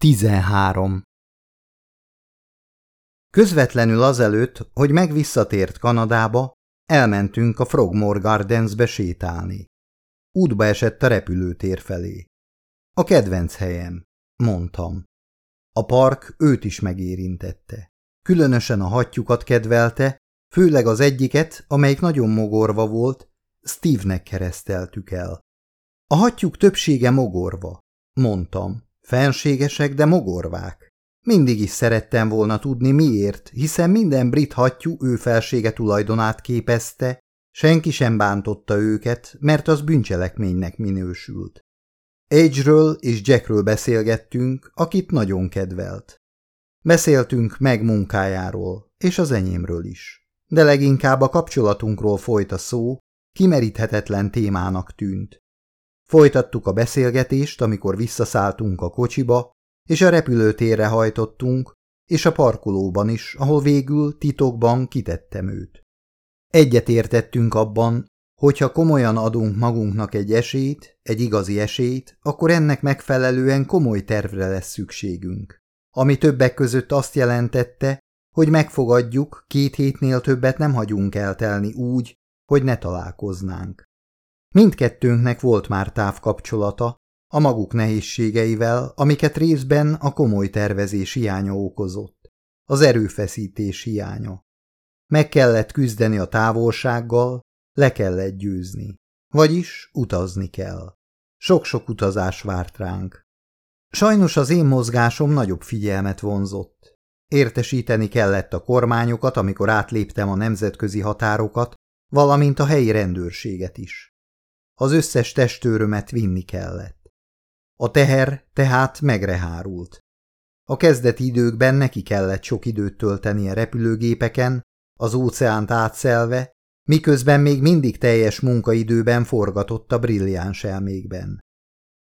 13. Közvetlenül azelőtt, hogy megvisszatért Kanadába, elmentünk a Frogmore Gardensbe sétálni. Útba esett a repülőtér felé. A kedvenc helyem, mondtam. A park őt is megérintette. Különösen a hattyukat kedvelte, főleg az egyiket, amelyik nagyon mogorva volt, Steve-nek kereszteltük el. A hattyúk többsége mogorva, mondtam. Fenségesek, de mogorvák. Mindig is szerettem volna tudni miért, hiszen minden brit hattyú ő felsége tulajdonát képezte, senki sem bántotta őket, mert az bűncselekménynek minősült. Age-ről és Jackről beszélgettünk, akit nagyon kedvelt. Beszéltünk meg munkájáról, és az enyémről is. De leginkább a kapcsolatunkról folyt a szó, kimeríthetetlen témának tűnt. Folytattuk a beszélgetést, amikor visszaszálltunk a kocsiba, és a repülőtérre hajtottunk, és a parkolóban is, ahol végül titokban kitettem őt. Egyet értettünk abban, hogyha komolyan adunk magunknak egy esélyt, egy igazi esélyt, akkor ennek megfelelően komoly tervre lesz szükségünk. Ami többek között azt jelentette, hogy megfogadjuk, két hétnél többet nem hagyunk eltelni úgy, hogy ne találkoznánk. Mindkettőnknek volt már távkapcsolata, a maguk nehézségeivel, amiket részben a komoly tervezés hiánya okozott, az erőfeszítés hiánya. Meg kellett küzdeni a távolsággal, le kellett győzni. Vagyis utazni kell. Sok-sok utazás várt ránk. Sajnos az én mozgásom nagyobb figyelmet vonzott. Értesíteni kellett a kormányokat, amikor átléptem a nemzetközi határokat, valamint a helyi rendőrséget is. Az összes testőrömet vinni kellett. A teher tehát megrehárult. A kezdeti időkben neki kellett sok időt tölteni a repülőgépeken, az óceánt átszelve, miközben még mindig teljes munkaidőben forgatott a brilliáns elmékben.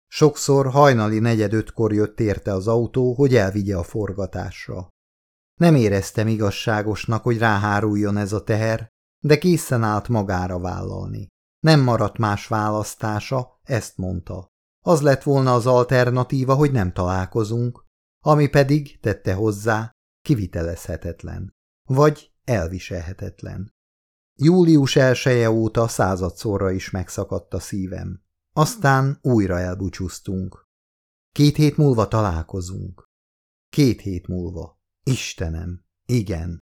Sokszor hajnali negyedötkor jött érte az autó, hogy elvigye a forgatásra. Nem éreztem igazságosnak, hogy ráháruljon ez a teher, de készen állt magára vállalni. Nem maradt más választása, ezt mondta. Az lett volna az alternatíva, hogy nem találkozunk, ami pedig, tette hozzá, kivitelezhetetlen. Vagy elviselhetetlen. Július elsője óta századszorra is megszakadt a szívem. Aztán újra elbúcsúztunk. Két hét múlva találkozunk. Két hét múlva. Istenem, igen.